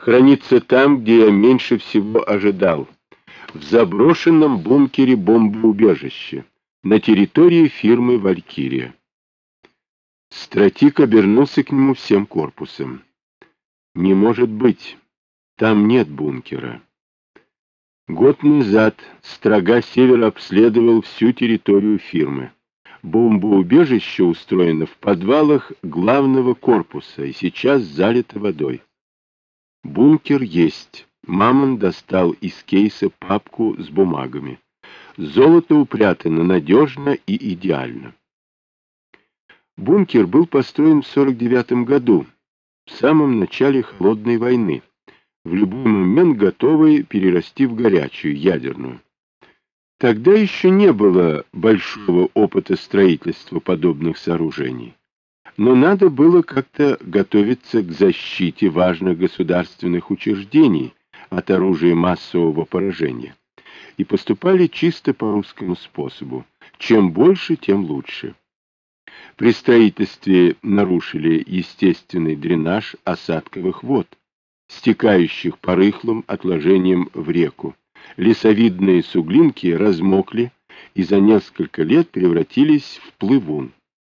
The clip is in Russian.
хранится там, где я меньше всего ожидал, в заброшенном бункере бомбоубежища на территории фирмы «Валькирия». Стратик обернулся к нему всем корпусом. «Не может быть, там нет бункера». Год назад Строга Север обследовал всю территорию фирмы. Бомбоубежище устроено в подвалах главного корпуса и сейчас залито водой. Бункер есть. Мамон достал из кейса папку с бумагами. Золото упрятано надежно и идеально. Бункер был построен в 49 году, в самом начале Холодной войны, в любой момент готовый перерасти в горячую, ядерную. Тогда еще не было большого опыта строительства подобных сооружений. Но надо было как-то готовиться к защите важных государственных учреждений от оружия массового поражения. И поступали чисто по русскому способу. Чем больше, тем лучше. При строительстве нарушили естественный дренаж осадковых вод, стекающих по рыхлым отложениям в реку лесовидные суглинки размокли и за несколько лет превратились в плывун.